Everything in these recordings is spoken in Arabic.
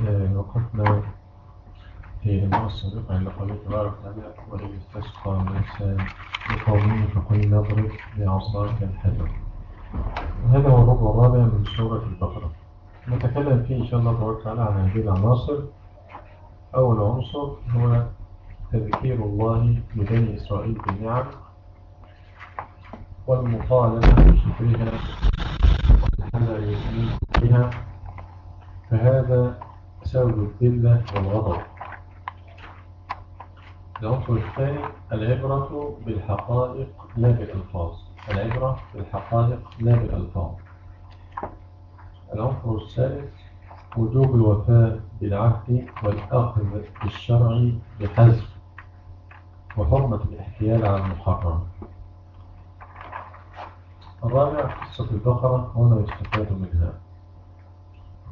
عليه وقفنا في المرة السابقة عند قوله تبارك وتعالى وإذ استسقى موسى لقومه فقل نضرب بعصاك الحجر. وهذا هو الربع الرابع من سورة البقرة. نتكلم فيه إن شاء الله تبارك وتعالى عن هذه العناصر. أول عنصر هو تذكير الله لبني إسرائيل بالنعم والمطالبة بشكرها والحذر بها فهذا سبب الذلة والغضب. العنصر الثاني العبرة بالحقائق لا بالألفاظ. العبرة بالحقائق لا بالألفاظ. العنصر الثالث وجوب الوفاء بالعهد والأخذ بالشرع بحزم وحرمة الاحتيال على المحرم. الرابع قصة البقرة وما يستفاد منها.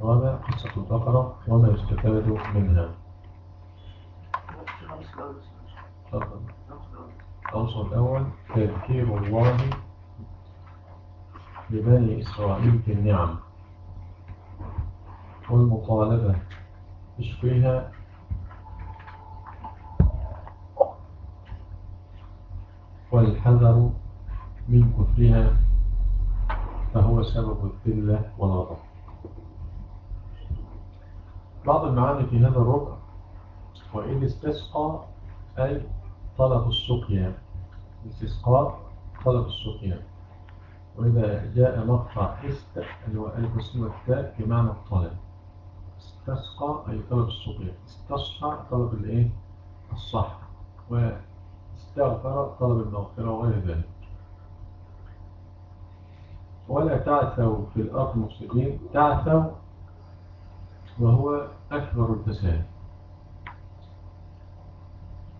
الرابع قصة البقرة وما يستفاد منها. العنصر الأول تذكير الله لبني إسرائيل بالنعم والمطالبة بشكرها والحذر من كفرها فهو سبب الذلة والغضب. بعض المعاني في هذا الربع وإذ استسقى أي طلب السقيا الاستسقاء طلب السقيا وإذا جاء مقطع است اللي هو ألف وسين والتاء بمعنى الطلب. استسقى أي طلب السقيا استصحى طلب الإيه؟ الصح واستغفر طلب المغفرة وغير ذلك. ولا تعثوا في الأرض مفسدين. تعثوا وهو أكبر الفساد.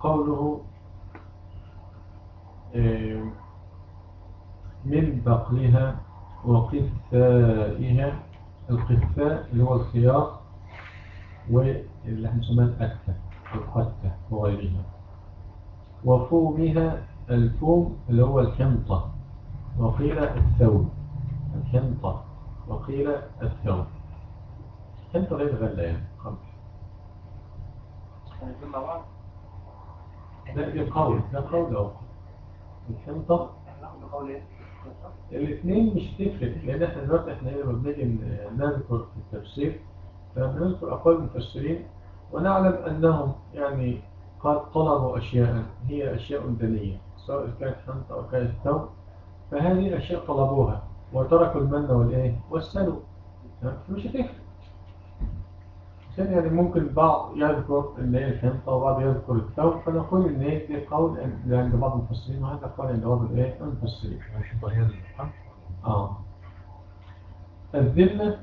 قوله من بقلها وقفائها القفاء اللي هو الخيار واللي إحنا نسميها الأكتة القتة وغيرها. وفومها الفوم اللي هو الكمطة وقيل الثوب الكمطة وقيل الثوب كمطة غير غلة يعني خمس لا دي قول ده قول أو الكمطة الاثنين مش تفرق لأن إحنا دلوقتي إحنا لما بنيجي نذكر في التفسير. فبنذكر أقوال المفسرين ونعلم أنهم يعني قد طلبوا اشياء هي أشياء دنية سواء كانت حنطة أو كانت ثوب. فهذه أشياء طلبوها وتركوا المن والإيه والسلو مش هتفرق. عشان يعني ممكن البعض يذكر إن هي الحنطه وبعض يذكر الثوب فنقول إن هي دي قول عند بعض المفسرين وهذا قول عند بعض الايه المفسرين. آه. الذلة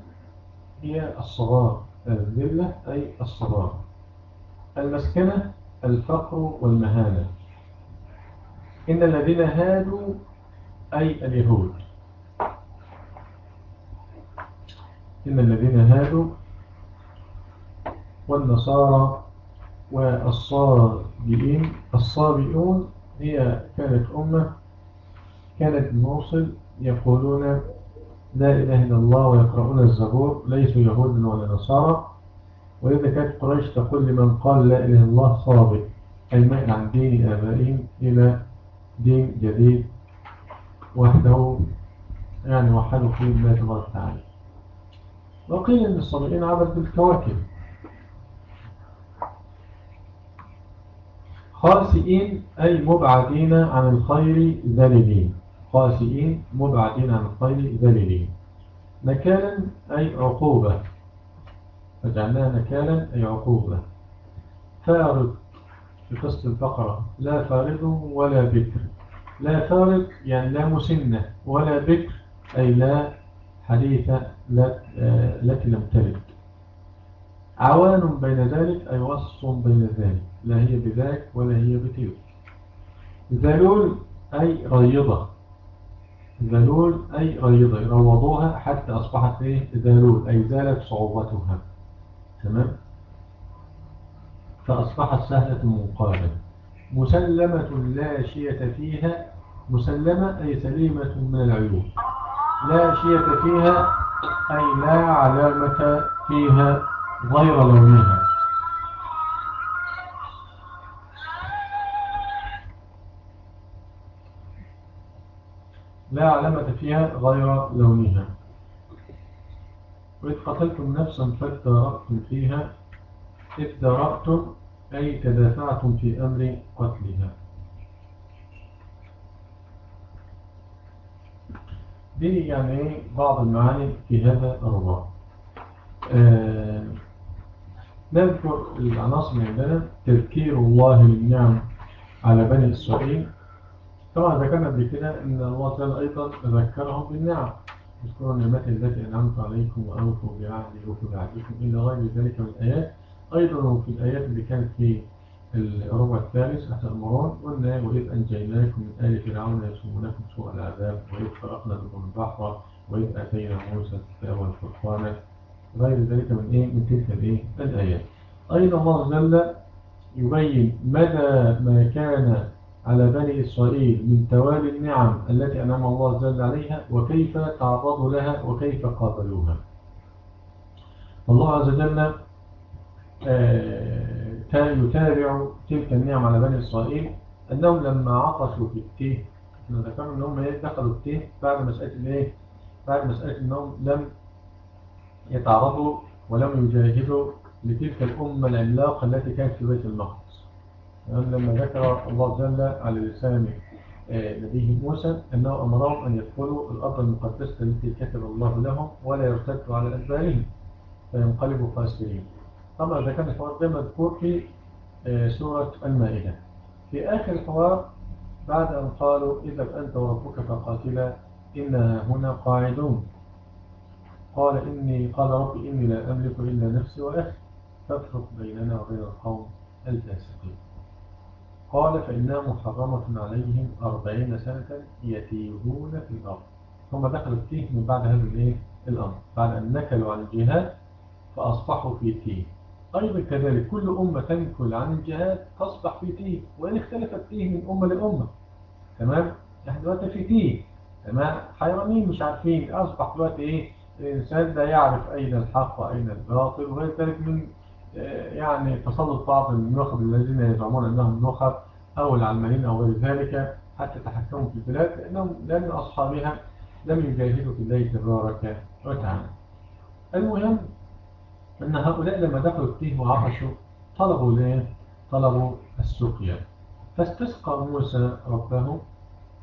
هي الصغار. الذلة أي الصغار. المسكنة الفقر والمهانة. إن الذين هادوا أي اليهود. إن الذين هادوا والنصارى والصابئين. الصابئون هي كانت أمة كانت موصل يقولون لا إله إلا الله ويقرؤون الزبور ليسوا يهود ولا نصارى. وإذا كانت قريش تقول لمن قال لا إله إلا الله صابئ أي مائل عن دين آبائهم إلى دين جديد وحده يعني وحدوا فيه الله تبارك وتعالى. وقيل أن الصابئين عبدوا الكواكب خاسئين أي مبعدين عن الخير ذليلين. خاسئين مبعدين عن الخير ذليلين. نكالا أي عقوبة. فجعلناها نكالا أي عقوبة. فارض في قصة البقرة لا فارض ولا بكر. لا فارض يعني لا مسنة ولا بكر أي لا حديثة التي لم تلد عوان بين ذلك أي وصف بين ذلك. لا هي بذاك ولا هي بتلك. ذلول أي ريضة. ذلول أي ريضة. روضوها حتى أصبحت إيه؟ ذلول أي زالت صعوبتها. تمام؟ فأصبحت سهلة منقادة مسلمة لا شية فيها. مسلمة أي سليمة من العيوب. لا شية فيها أي لا علامة فيها غير لونها. لا علامة فيها غير لونها. وإذ قتلتم نفسا فادارأتم فيها إذ دارأتم أي تدافعتم في أمر قتلها. دي يعني بعض المعاني في هذا الرباط. آه نذكر العناصر عندنا. تذكير الله للنعم على بني إسرائيل. طبعا ذكرنا قبل كده إن الله تعالى أيضا ذكرهم بالنعم. اذكروا النعمات التي أنعمت عليكم واوفوا بعهدي واوفوا بعهدكم إلى غير ذلك من الآيات. أيضا في الآيات اللي كانت في الربع الثالث أتأمرون قلنا وإذ أنجيناكم من آل فرعون يسومونكم سوء العذاب وإذ فرقنا بكم البحر وإذ آتينا موسى الكتاب والفرقان غير ذلك من إيه؟ من تلك الإيه؟ الآيات. أيضا الله جل يبين مدى ما كان على بني إسرائيل من توالي النعم التي أنعم الله جل عليها وكيف تعرضوا لها وكيف قابلوها. الله عز وجل يتابع تلك النعم على بني إسرائيل أنهم لما عطشوا في التيه إحنا ذكرنا أنهم دخلوا التيه بعد مسألة الإيه بعد مسألة أنهم لم يتعرضوا ولم يجاهدوا لتلك الأمة العملاقة التي كانت في بيت المقدس. لما ذكر الله جل على لسان نبيه موسى أنه أمرهم أن يدخلوا الأرض المقدسة التي كتب الله لهم ولا يرتدوا على أدبارهم فينقلبوا خاسرين طبعا ده كان الحوار ده مذكور في سورة المائدة. في آخر الحوار بعد أن قالوا إذهب أنت وربك فقاتلا إنا هنا قاعدون. قال إني قال رب إني لا أملك إلا نفسي وأخي فافرق بيننا وبين القوم الفاسقين. قال فإنها محرمة عليهم أربعين سنة يتيهون في الأرض. ثم دخلوا فيه من بعد هذا الأمر. بعد أن نكلوا عن الجهاد فأصبحوا في تيه أيضا كذلك كل أمة تنكل عن الجهاد تصبح في تيه وإن اختلفت فيه من أمة لأمة. تمام؟ إحنا دلوقتي في تيه تمام؟ حيرانين مش عارفين. أصبح دلوقتي إيه؟ الإنسان لا يعرف أين الحق وأين الباطل وغير ذلك من يعني تسلط بعض النخب الذين يزعمون أنهم نخب أو العلمانيين أو غير ذلك حتى تحكموا في البلاد لأنهم لأن أصحابها لم يجاهدوا في الله تبارك وتعالى. المهم أن هؤلاء لما دخلوا التيه وعطشوا طلبوا ليه؟ طلبوا السقيا. فاستسقى موسى ربه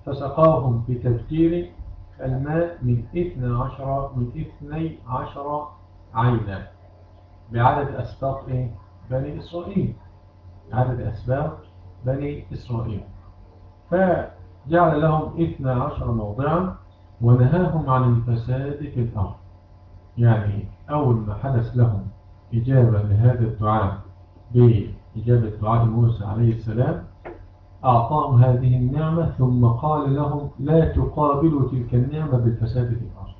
فسقاهم بتفجير الماء من اثنى عشر من اثني عشر عينا. بعدد أسباط إيه؟ بني إسرائيل. عدد أسباط بني إسرائيل. فجعل لهم اثنى عشر موضعا ونهاهم عن الفساد في الأرض. يعني أول ما حدث لهم إجابة لهذا الدعاء بإجابة دعاء موسى عليه السلام أعطاهم هذه النعمة ثم قال لهم لا تقابلوا تلك النعمة بالفساد في الأرض.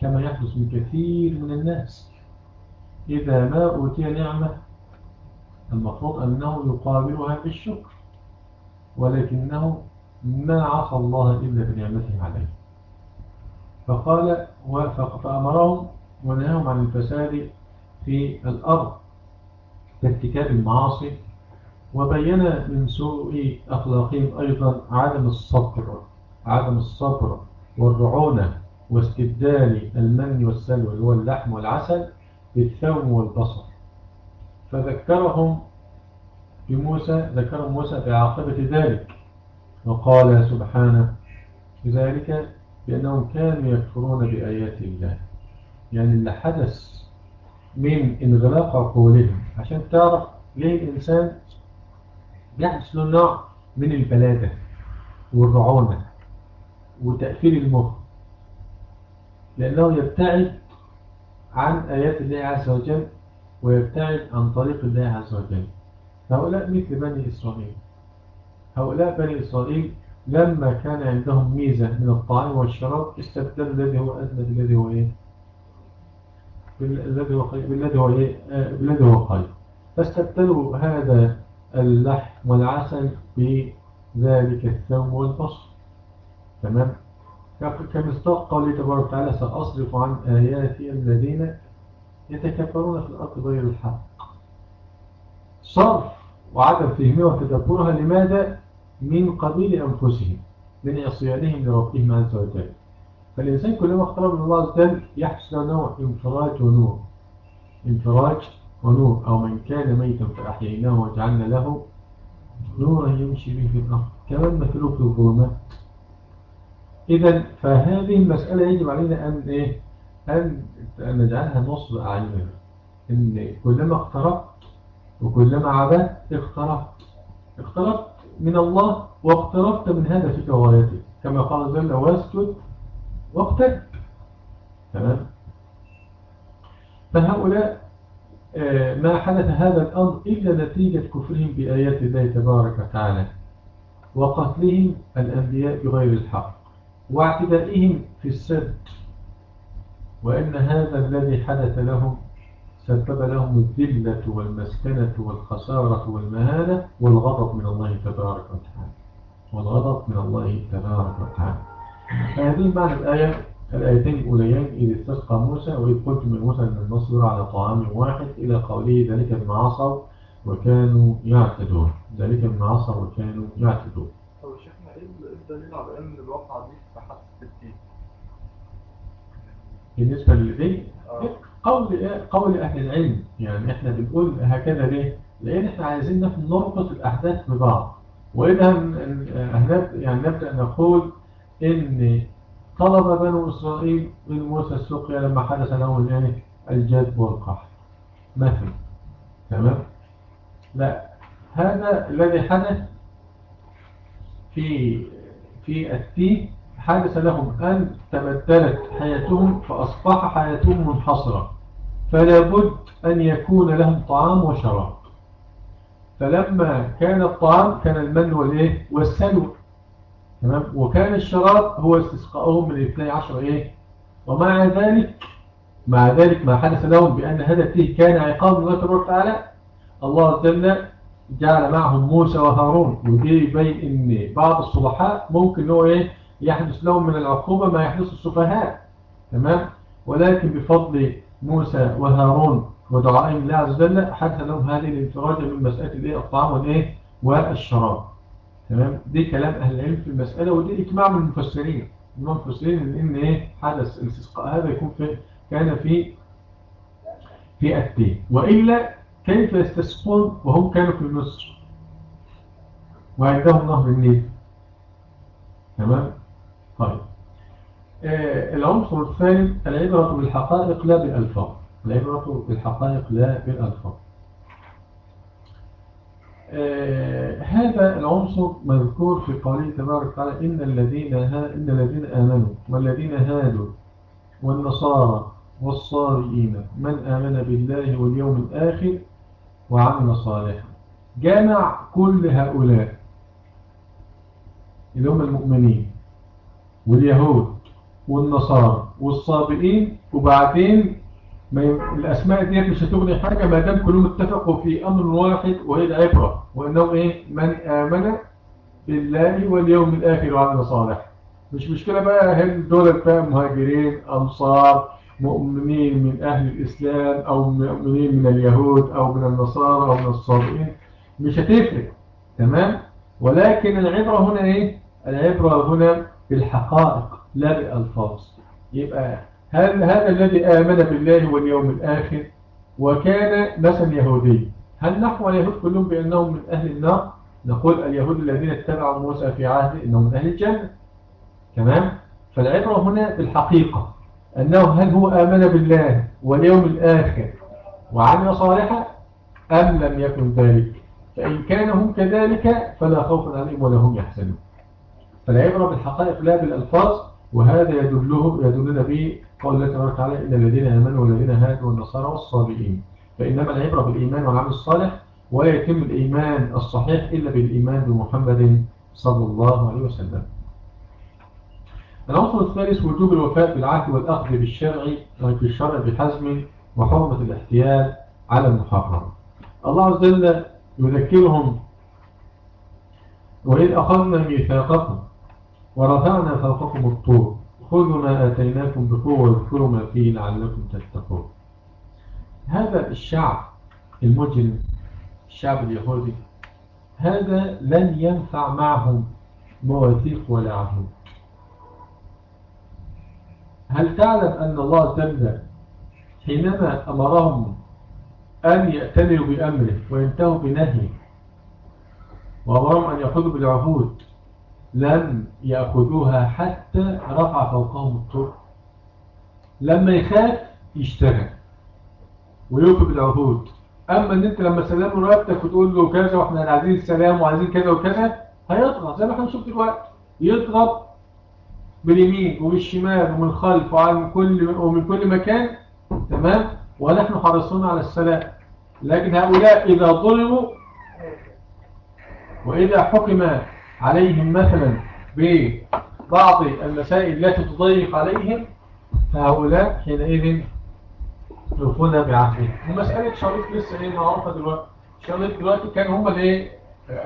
كما يحدث من كثير من الناس. إذا ما أوتي نعمة المفروض أنه يقابلها بالشكر ولكنه ما عصى الله إلا بنعمته عليه. فقال فأمرهم ونهاهم عن الفساد في الأرض بارتكاب المعاصي وبين من سوء أخلاقهم أيضا عدم الصبر عدم الصبر والرعونة واستبدال المن والسلوى اللي هو اللحم والعسل بالثوم والبصر. فذكرهم بموسى ذكرهم موسى بعاقبة ذلك وقال سبحانه ذلك بأنهم كانوا يكفرون بآيات الله. يعني اللي حدث من انغلاق عقولهم عشان تعرف ليه الإنسان بيحدث له نوع من البلادة والرعونة وتأثير المخ. لأنه يبتعد عن آيات الله عز وجل ويبتعد عن طريق الله عز وجل. هؤلاء مثل بني إسرائيل. هؤلاء بني إسرائيل لما كان عندهم ميزة من الطعام والشراب استبدلوا الذي هو أدنى بالذي هو إيه؟ بالذي هو خير بالذي هو إيه؟ بالذي هو خير. فاستبدلوا هذا اللحم والعسل بذلك الثوم والبصر تمام؟ كمصداق قوله تبارك وتعالى سأصرف عن آياتي الذين يتكبرون في الأرض غير الحق. صرف وعدم فهمها وتدبرها لماذا؟ من قبيل أنفسهم من عصيانهم لربهم عز وجل. فالإنسان كلما اقترب من الله عز وجل يحدث له نوع انفراج ونور. انفراج ونور أو من كان ميتا فأحييناه وجعلنا له نورا يمشي به في الأرض كمان مثلوه في الظلمات. إذا فهذه المسألة يجب علينا أن إيه؟ أن نجعلها نصب أعيننا. إن كلما اقتربت وكلما عبدت اقتربت. اقتربت من الله واقتربت من هذا في غايته كما قال جل واسكت واقترب تمام؟ فهؤلاء آه، ما حدث هذا الأمر إلا نتيجة كفرهم بآيات الله تبارك وتعالى وقتلهم الأنبياء بغير الحق. واعتدائهم في السد. وأن هذا الذي حدث لهم سبب لهم الذلة والمسكنة والخسارة والمهانة والغضب من الله تبارك وتعالى. والغضب من الله تبارك وتعالى. هذه معنى الآية الآيتين الأوليين إذ استسقى موسى وإذ قلت من موسى أن النصر على طعام واحد إلى قوله ذلك بما عصوا وكانوا يعتدون. ذلك بما عصوا وكانوا يعتدون. إيه الدليل على أن الواقعة دي؟ بالنسبة للدين قول قول أهل العلم يعني إحنا بنقول هكذا ليه؟ لأن إحنا عايزين نربط الأحداث ببعض وإذا يعني نبدأ نقول إن طلب بنو إسرائيل من موسى السقيا لما حدث لهم الايه الجد والقحط. مثل تمام؟ لا. هذا الذي حدث في في التيه حدث لهم أن تبدلت حياتهم فأصبح حياتهم منحصرة. فلا بد أن يكون لهم طعام وشراب. فلما كان الطعام كان المن والإيه؟ والسلوى تمام؟ وكان الشراب هو استسقاؤهم من 12 إيه؟ ومع ذلك مع ذلك ما حدث لهم بأن هذا التيه كان عقاب الله تبارك وتعالى. الله عز وجل جعل معهم موسى وهارون ودي يبين إن بعض الصلحاء ممكن هو إيه؟ يحدث لهم من العقوبة ما يحدث السفهاء. تمام؟ ولكن بفضل موسى وهارون ودعائهم الله عز وجل حدث لهم هذه الانفراج من مسألة الايه الطعام والإيه؟ والشراب. تمام؟ دي كلام أهل العلم في المسألة ودي إجماع من المفسرين. المفسرين إن إيه؟ حدث الاستسقاء هذا يكون في كان في في التين وإلا كيف يستسقون وهم كانوا في مصر وعندهم نهر النيل. تمام؟ طيب. آه العنصر الثاني العبرة بالحقائق لا بالألفاظ. العبرة بالحقائق لا بالألفاظ. آه هذا العنصر مذكور في قوله تبارك وتعالى إن الذين ها إن الذين آمنوا والذين هادوا والنصارى والصابئين من آمن بالله واليوم الآخر وعمل صالحا. جامع كل هؤلاء اللي هم المؤمنين واليهود والنصارى والصابئين وبعدين ما الأسماء دي مش هتغني حاجة ما دام كلهم اتفقوا في أمر واحد وهي العبرة وإنه إيه؟ من آمن بالله واليوم الآخر وعمل صالح مش مشكلة بقى هل دول بقى مهاجرين أنصار مؤمنين من أهل الإسلام أو مؤمنين من اليهود أو من النصارى أو من الصابئين. مش هتفرق. تمام؟ ولكن العبرة هنا إيه؟ العبرة هنا بالحقائق لا بالألفاظ. يبقى هل هذا الذي آمن بالله واليوم الآخر وكان مثلا يهودي هل نحو اليهود كلهم بأنهم من أهل النار؟ نقول اليهود الذين اتبعوا موسى في عهده إنهم من أهل الجنة. تمام؟ فالعبرة هنا بالحقيقة. أنه هل هو آمن بالله واليوم الآخر وعمل صالحا أم لم يكن ذلك؟ فإن كان هم كذلك فلا خوف عليهم ولا هم يحزنون. فالعبرة بالحقائق لا بالألفاظ وهذا يدله يدلنا به قول الله تبارك وتعالى إن الذين آمنوا والذين هادوا والنصارى والصابئين. فإنما العبرة بالإيمان والعمل الصالح ولا يتم الإيمان الصحيح إلا بالإيمان بمحمد صلى الله عليه وسلم. العنصر الثالث وجوب الوفاء بالعهد والأخذ بالشرع الشرع بحزم وحرمة الاحتيال على المحرم. الله عز وجل يذكرهم وإذ أخذنا ميثاقكم ورفعنا فوقكم الطور خذوا ما آتيناكم بقوة واذكروا ما فيه لعلكم تتقون. هذا الشعب المجرم الشعب اليهودي هذا لن ينفع معهم مواثيق ولا عهود. هل تعلم أن الله جل حينما أمرهم أن يأتلوا بأمره وينتهوا بنهيه وأمرهم أن يأخذوا بالعهود لم يأخذوها حتى رفع فوقهم الطرق. لما يخاف يشتغل ويوفي بالعهود. أما أن أنت لما سلام رابطك وتقول له كذا وإحنا عايزين السلام وعايزين كذا وكذا هيضغط زي ما إحنا نشوف دلوقتي. يضغط باليمين وبالشمال ومن الخلف ومن كل ومن كل مكان تمام؟ ونحن حريصون على السلام. لكن هؤلاء إذا ظلموا وإذا حكم عليهم مثلا ببعض المسائل التي تضيق عليهم فهؤلاء حينئذ يوفون بعهدهم. ومسألة شريط لسه إيه معروفة دلوقتي. شريط دلوقتي كان هم الايه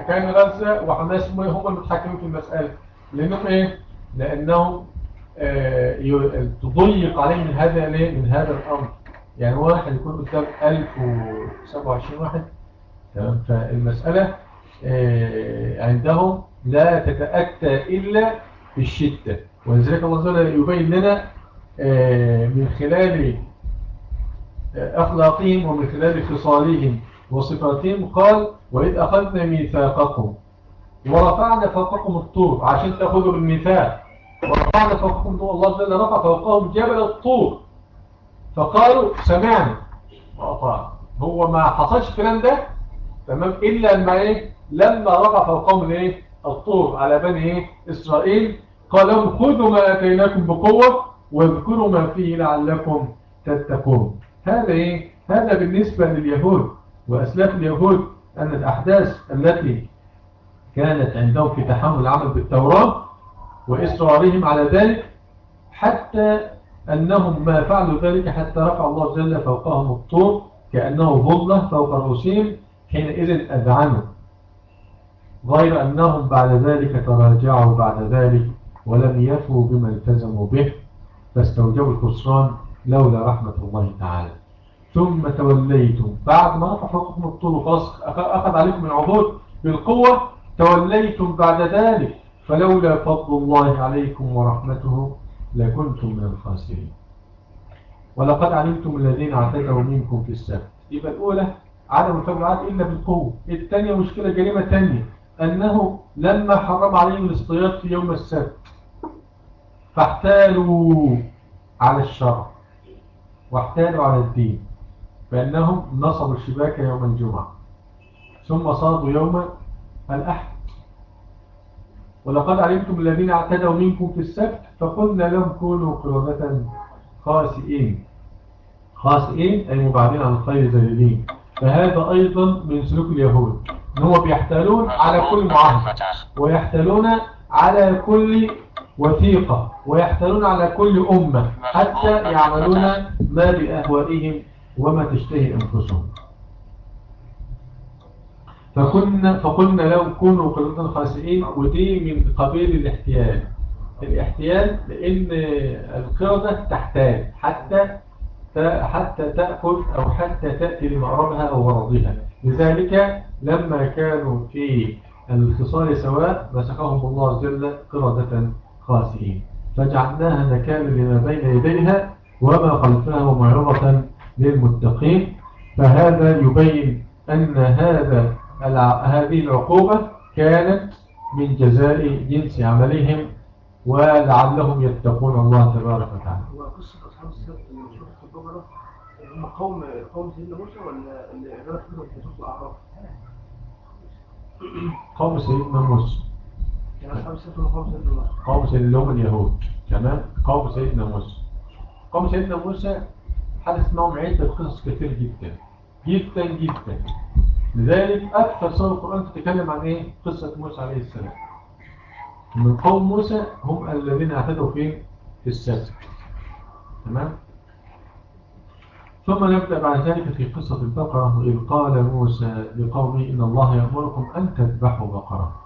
كان غزة وحماس هم المتحكمين في المسألة. لأنهم إيه؟ لأنهم آه تضيق عليهم هذا من هذا الأمر. يعني واحد يكون قدام 1027 واحد تمام؟ فالمسألة آه عندهم لا تتأتى إلا بالشدة. ولذلك الله تعالى يبين لنا آه من خلال أخلاقهم ومن خلال خصالهم وصفاتهم قال وإذ أخذنا ميثاقكم ورفعنا فوقكم الطور عشان تأخذوا بالميثاق ورفعنا فوقكم الطور. الله جل رفع فوقهم جبل الطور. فقالوا سمعنا. وأطعنا هو ما حصلش الكلام ده. تمام؟ إلا لما إيه؟ لما رفع فوقهم الايه الطور على بني إيه إسرائيل. قال لهم خذوا ما أتيناكم بقوة واذكروا ما فيه لعلكم تتقون. هذا إيه؟ هذا بالنسبة لليهود. وأسلاف اليهود أن الأحداث التي كانت عندهم في تحمل العمل بالتوراة وإصرارهم على ذلك حتى أنهم ما فعلوا ذلك حتى رفع الله جل فوقهم الطور كأنه ظلة فوق رؤوسهم حينئذ أذعنوا. غير أنهم بعد ذلك تراجعوا بعد ذلك ولم يفوا بما التزموا به فاستوجبوا الخسران لولا رحمة الله تعالى. ثم توليتم بعد ما رفع فوقكم الطول وخلاص أخذ عليكم العبود بالقوة توليتم بعد ذلك فلولا فضل الله عليكم ورحمته لكنتم من الخاسرين. ولقد علمتم الذين اعتدوا منكم في السبت. يبقى الأولى عدم التبعات إلا بالقوة. الثانية مشكلة جريمة ثانية أنه لما حرم عليهم الاصطياد في يوم السبت. فاحتالوا على الشرع واحتالوا على الدين فإنهم نصبوا الشباك يوم الجمعة ثم صادوا يوم الأحد. ولقد علمتم الذين اعتدوا منكم في السبت فقلنا لهم كونوا قردة خاسئين. خاسئين أي مبعدين عن الخير ذليلين فهذا أيضا من سلوك اليهود. هم بيحتالون على كل معاهد ويحتالون على كل وثيقة ويحتالون على كل أمة حتى يعملون ما بأهوائهم وما تشتهي أنفسهم. فكنا فقلنا لهم كونوا قلوبا خاسئين ودي من قبيل الاحتيال. الاحتيال لأن القردة تحتاج حتى حتى تأكل أو حتى تأتي لمقربها أو مرضها. لذلك لما كانوا في الخصال سواء مسكهم الله جل قردة خاسئين. فجعلناها نكالا لما بين يديها وما خلفها ومعرضة للمتقين. فهذا يبين أن هذا هذه العقوبة كانت من جزاء جنس عملهم ولعلهم يتقون الله تبارك وتعالى. وقصة أصحاب السبت اللي بنشوفها في البقرة هم قوم قوم سيدنا موسى ولا اللي غلط كده في سورة الأعراف؟ قوم سيدنا موسى. أصحاب السبت هم قوم سيدنا موسى. قوم سيدنا هم اليهود. تمام؟ قوم سيدنا موسى. قوم سيدنا موسى حدث معهم عدة قصص كثير جدا. جدا جدا. لذلك أكثر سورة القرآن تتكلم عن إيه؟ قصة موسى عليه السلام من قوم موسى هم الذين اعتدوا؟ في السبت تمام؟ ثم نبدأ بعد ذلك في قصة البقرة إذ قال موسى لقومه إن الله يأمركم أن تذبحوا بقرة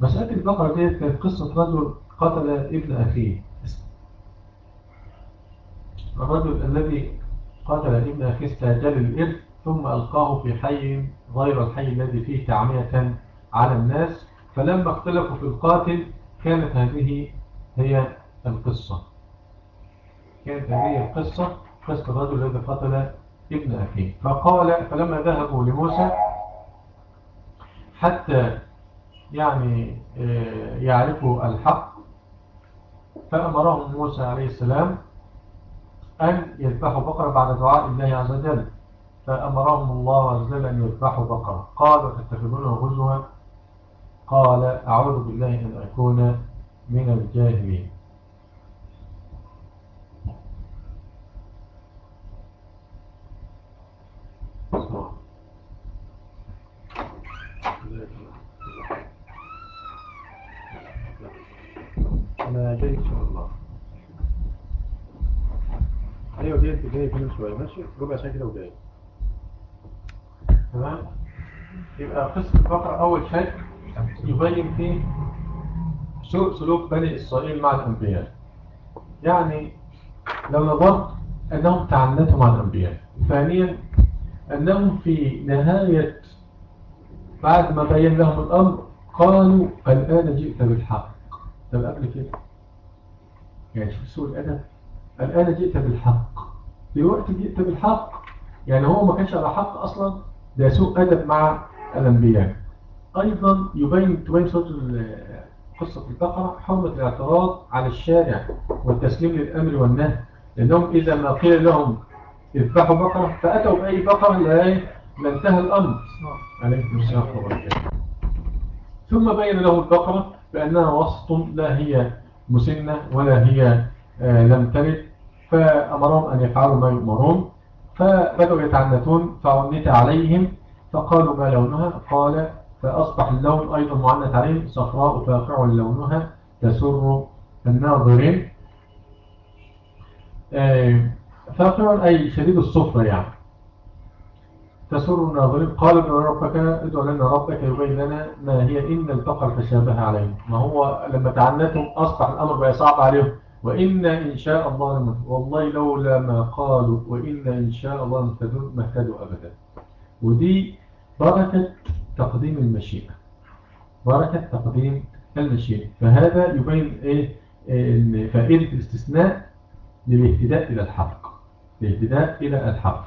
مسألة البقرة دي كانت قصة رجل قتل ابن أخيه الرجل الذي قتل ابن أخيه استعجال الإرث ثم ألقاه في حي غير الحي الذي فيه تعمية على الناس فلما اختلفوا في القاتل كانت هذه هي القصة. كانت هذه القصة قصة الرجل الذي قتل ابن أخيه. فقال فلما ذهبوا لموسى حتى يعني آه، يعرفوا الحق فأمرهم موسى عليه السلام أن يذبحوا بقرة بعد دعاء الله عز وجل. فأمرهم الله عز وجل أن يذبحوا بقرة قالوا تتخذونه غزوا قال أعوذ بالله أن أكون من الجاهلين أنا جاي إن شاء الله أيوة جاي جاي شوية ماشي ربع ساعة كده وجاي تمام؟ يبقى قصة البقرة أول شيء يبين فيه سوء سلوك بني إسرائيل مع الأنبياء. يعني لو نظرت أنهم تعنتوا مع الأنبياء. ثانيا أنهم في نهاية بعد ما بين لهم الأمر قالوا الآن جئت بالحق. طب قبل كده؟ يعني شوف سوء الأدب الآن جئت بالحق. في وقت جئت بالحق. يعني هو ما كانش على حق أصلا؟ ده سوء أدب مع الأنبياء. أيضا يبين تبين صوت قصة البقرة حرمة الاعتراض على الشارع والتسليم للأمر والنهي لأنهم إذا ما قيل لهم اذبحوا بقرة فأتوا بأي بقرة لانتهى الأمر. عليكم السلام ثم بين له البقرة بأنها وسط لا هي مسنة ولا هي آه، لم تلد فأمرهم أن يفعلوا ما يؤمرون. فبدأوا يتعنتون فعنت عليهم فقالوا ما لونها؟ قال فأصبح اللون أيضا معنت عليه صفراء فاقع لونها تسر الناظرين آه، فاقع أي شديد الصفرة يعني. تسر الناظرين قال ابن ربك ادعو لنا ربك يبين لنا ما هي إن البقر تشابه عليه. ما هو لما تعنتم أصبح الأمر بقى صعب عليهم. وإن إن شاء الله والله لولا ما قالوا وإن إن شاء الله مهتدون ما اهتدوا أبدا. ودي بركة تقديم المشيئة. بركة تقديم المشيئة. فهذا يبين إيه؟ فائدة الاستثناء للاهتداء إلى الحق الاهتداء إلى الحق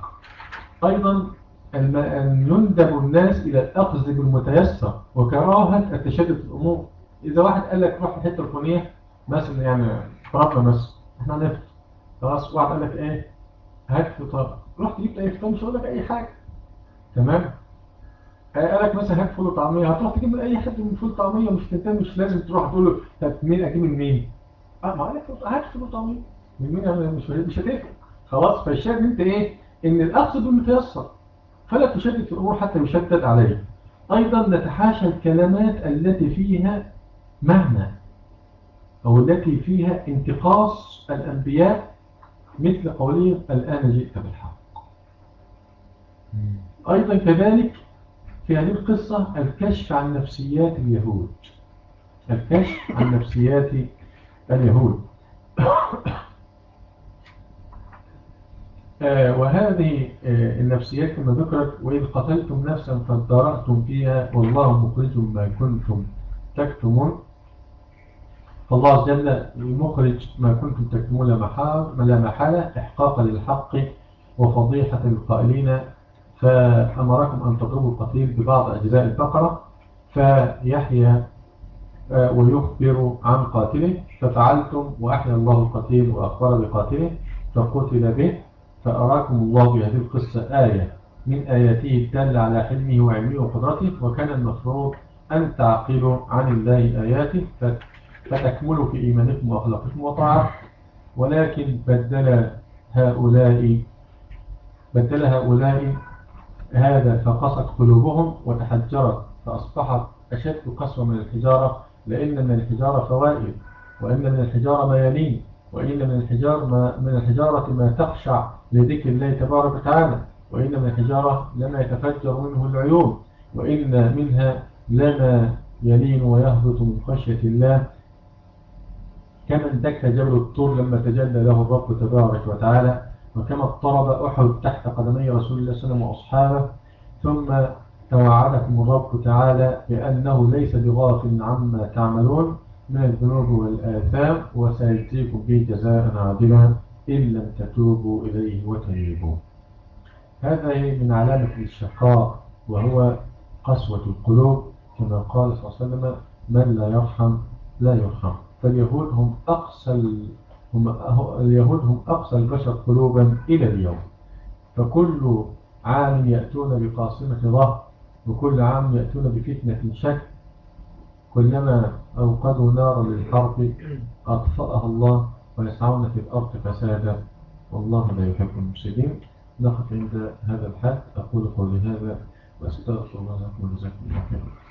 أيضا أن يندب الناس إلى الأخذ بالمتيسر. وكراهة التشدد في الأمور. إذا واحد قال لك روح الحتة الفلانية مثلا يعني فرضنا مثلا إحنا نفطر خلاص واحد قال لك إيه؟ هات فطار. رحت جبت أي فطار مش هقول لك أي حاجة. تمام؟ قال لك مثلا هات فول طعمية هتروح تجيب من أي حد من فول طعمية مش تنتهي مش لازم تروح تقول له طب مين أجيب من مين؟ آه ما قالك هات فول طعمية من مين يعني مش مش هتفرق خلاص فالشاهد أنت إيه؟ إن الأخذ بالمتيسر. فلا تشدد في الأمور حتى يشدد عليه أيضا نتحاشى الكلمات التي فيها معنى. أو التي فيها انتقاص الأنبياء مثل قولهم الآن جئت بالحق. أيضا كذلك في هذه القصة الكشف عن نفسيات اليهود. الكشف عن نفسيات اليهود. آه وهذه آه النفسيات كما ذكرت وإذ قتلتم نفسا فادارأتم فيها والله مخرج ما كنتم تكتمون. فالله عز وجل مخرج ما كنتم تكتمون لا محالة إحقاقا للحق وفضيحة القائلين فأمركم أن تضربوا القتيل ببعض أجزاء البقرة فيحيى آه، ويخبر عن قاتله ففعلتم وأحيى الله القتيل وأخبر بقاتله فقتل به فأراكم الله بهذه القصة آية. من آياته الدالة على حلمه وعلمه وقدرته وكان المفروض أن تعقلوا عن الله آياته فتكملوا في إيمانكم وأخلاقكم وطاعة. ولكن بدل هؤلاء بدل هؤلاء هذا فقصت قلوبهم وتحجرت فأصبحت أشد قسوة من الحجارة لأن من الحجارة فوائد وإن من الحجارة ميالين وإن من الحجارة ما من الحجارة ما تخشع لذكر الله تبارك وتعالى وإن من الحجارة لما يتفجر منه العيون وإن منها لما يلين ويهبط من خشية الله كما اندك جبل الطور لما تجلى له الرب تبارك وتعالى وكما اضطرب أحد تحت قدمي رسول الله صلى الله عليه وسلم وأصحابه ثم توعدكم الرب تعالى بأنه ليس بغافل عما تعملون من الذنوب والآثام وسيجزيكم به جزاء عادلا إن لم تتوبوا إليه وتنيبوا هذا من علامة الشقاء وهو قسوة القلوب كما قال صلى الله عليه وسلم من لا يرحم لا يرحم. فاليهود هم أقسى هم اليهود هم أقسى البشر قلوبا إلى اليوم. فكل عام يأتون بقاصمة ظهر وكل عام يأتون بفتنة شك. كلما أوقدوا نارا للحرب أطفأها الله ويسعون في الأرض فسادا. والله لا يحب المفسدين. نقف عند هذا الحد. أقول قولي هذا وأستغفر الله لكم وجزاكم الله خيرا.